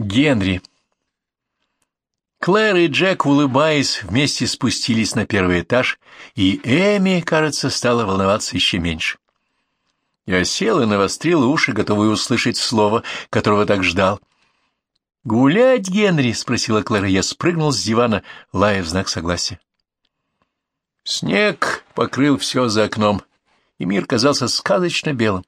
Генри. Клэр и Джек, улыбаясь, вместе спустились на первый этаж, и Эми, кажется, стала волноваться еще меньше. Я сел и навострил уши, готовый услышать слово, которого так ждал. «Гулять, Генри?» — спросила Клэр, я спрыгнул с дивана, лая в знак согласия. Снег покрыл все за окном, и мир казался сказочно белым.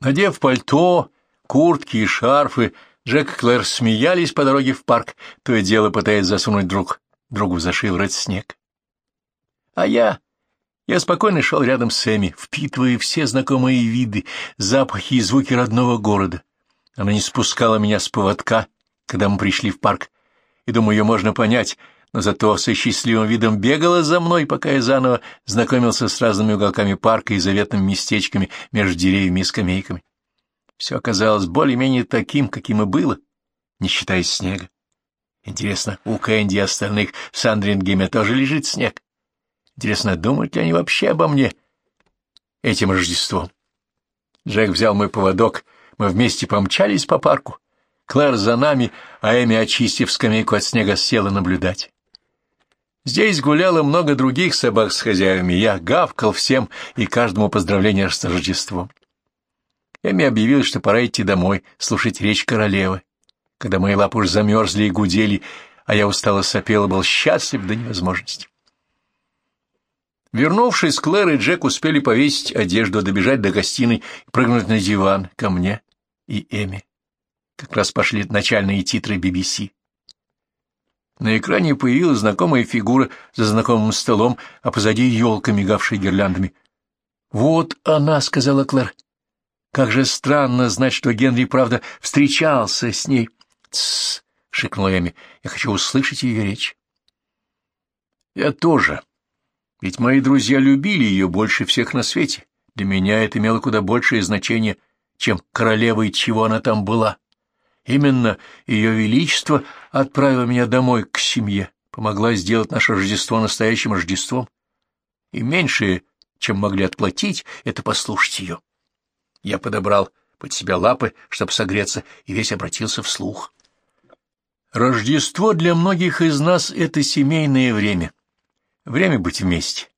Надев пальто, куртки и шарфы, Джек и Клэр смеялись по дороге в парк, то и дело пытаясь засунуть друг другу за шиворот снег. А я... Я спокойно шел рядом с Эми, впитывая все знакомые виды, запахи и звуки родного города. Она не спускала меня с поводка, когда мы пришли в парк, и, думаю, ее можно понять, но зато со счастливым видом бегала за мной, пока я заново знакомился с разными уголками парка и заветными местечками между деревьями и скамейками. Все оказалось более-менее таким, каким и было, не считая снега. Интересно, у Кэнди и остальных в Сандрингеме тоже лежит снег? Интересно, думают ли они вообще обо мне этим Рождеством? Джек взял мой поводок, мы вместе помчались по парку. Клэр за нами, а Эми, очистив скамейку от снега, села наблюдать. Здесь гуляло много других собак с хозяевами, я гавкал всем и каждому поздравление с Рождеством. Эми объявил, что пора идти домой, слушать речь королевы. Когда мои лапы уж замерзли и гудели, а я устало сопел и был счастлив до невозможности. Вернувшись, Клэр и Джек успели повесить одежду, добежать до гостиной и прыгнуть на диван ко мне и Эми. Как раз пошли начальные титры BBC. На экране появилась знакомая фигура за знакомым столом, а позади елка, мигавшая гирляндами. «Вот она», — сказала Клэр. Как же странно знать, что Генри, правда, встречался с ней. — Тссс, — шикнула Эми, — я хочу услышать ее речь. — Я тоже. Ведь мои друзья любили ее больше всех на свете. Для меня это имело куда большее значение, чем королева и чего она там была. Именно ее величество отправило меня домой к семье, помогла сделать наше Рождество настоящим Рождеством. И меньшее, чем могли отплатить, это послушать ее. Я подобрал под себя лапы, чтобы согреться, и весь обратился вслух. Рождество для многих из нас — это семейное время. Время быть вместе.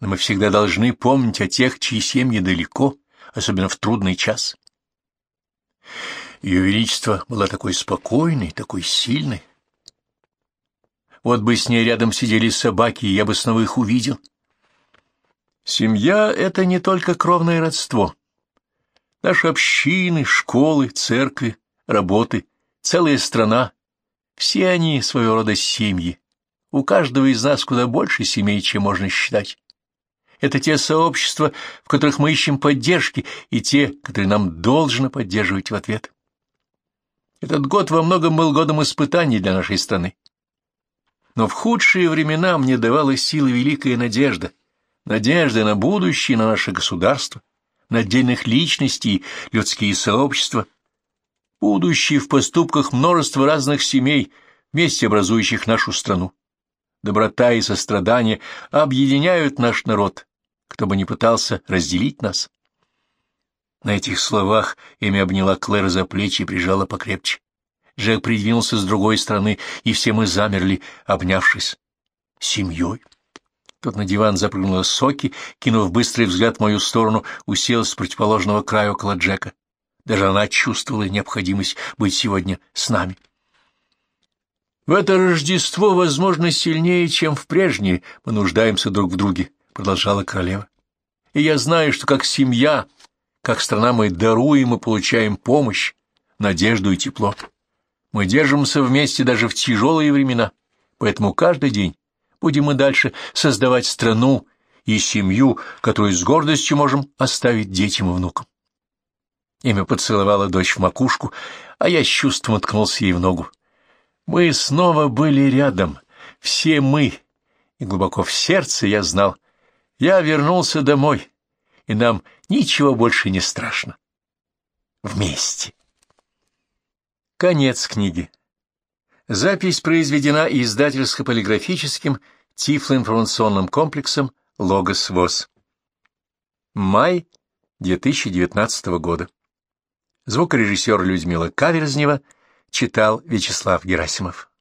Но мы всегда должны помнить о тех, чьи семьи далеко, особенно в трудный час. Ее Величество была такой спокойной, такой сильной. Вот бы с ней рядом сидели собаки, и я бы снова их увидел. Семья — это не только кровное родство. Наши общины, школы, церкви, работы, целая страна — все они своего рода семьи. У каждого из нас куда больше семей, чем можно считать. Это те сообщества, в которых мы ищем поддержки, и те, которые нам должно поддерживать в ответ. Этот год во многом был годом испытаний для нашей страны. Но в худшие времена мне давала силы великая надежда, надежда на будущее, на наше государство, на отдельных личностей, людские сообщества, будущее в поступках множества разных семей, вместе образующих нашу страну. Доброта и сострадание объединяют наш народ, кто бы ни пытался разделить нас. На этих словах Эми обняла Клэр за плечи и прижала покрепче. Джек придвинулся с другой стороны, и все мы замерли, обнявшись. Семьей. Тут на диван запрыгнула Соки, кинув быстрый взгляд в мою сторону, уселась с противоположного края около Джека. Даже она чувствовала необходимость быть сегодня с нами. В это Рождество, возможно, сильнее, чем в прежнее, мы нуждаемся друг в друге, — продолжала королева. И я знаю, что как семья, как страна мы даруем и получаем помощь, надежду и тепло. Мы держимся вместе даже в тяжелые времена, поэтому каждый день будем мы дальше создавать страну и семью, которую с гордостью можем оставить детям и внукам. Имя поцеловала дочь в макушку, а я с чувством уткнулся ей в ногу. Мы снова были рядом, все мы, и глубоко в сердце я знал, я вернулся домой, и нам ничего больше не страшно. Вместе. Конец книги. Запись произведена издательско-полиграфическим тифлоинформационным комплексом «Логос ВОЗ». Май 2019 года. Звукорежиссер Людмила Каверзнева Читал Вячеслав Герасимов.